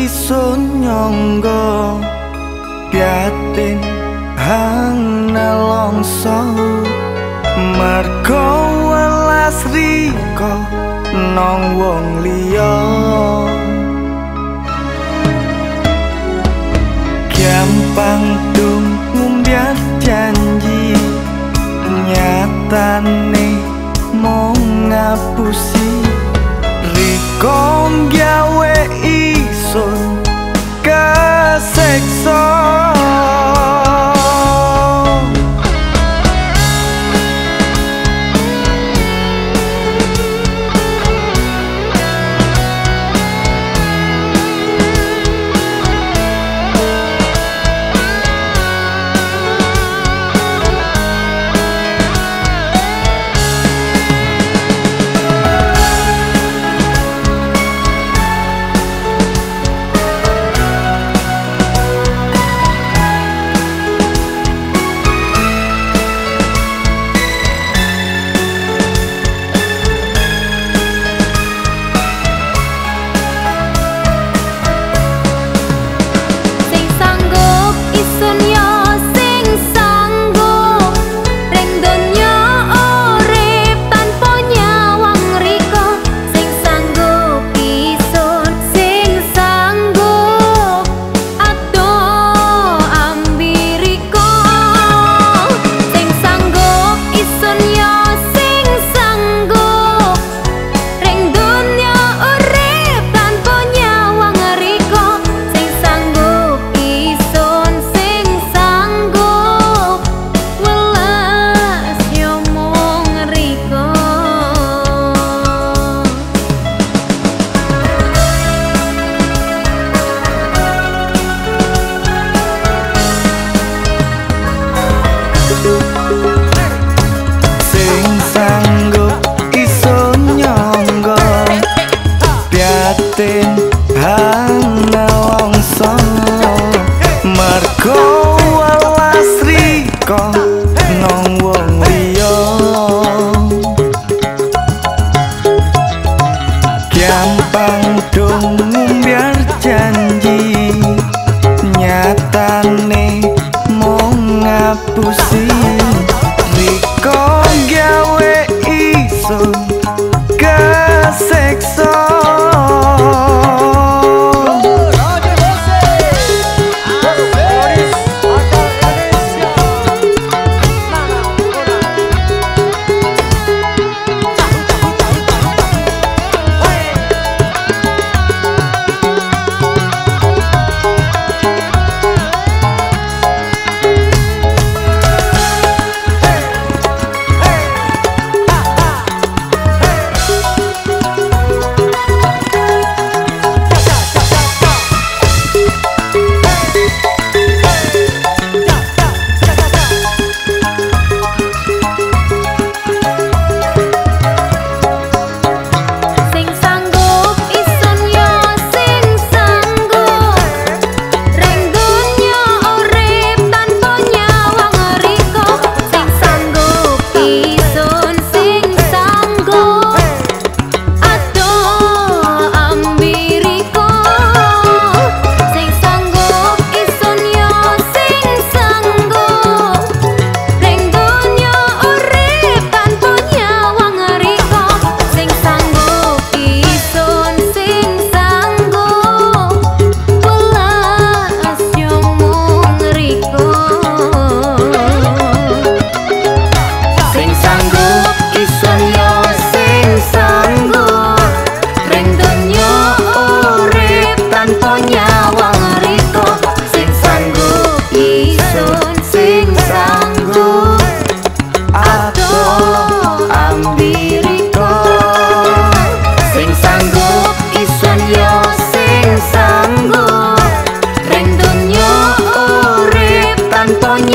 isun nyangga piatin hang nelongso mergo welas riko nong wong liya. Gampang tung ngumbiat janji nyatane mau ngapusi. Rikong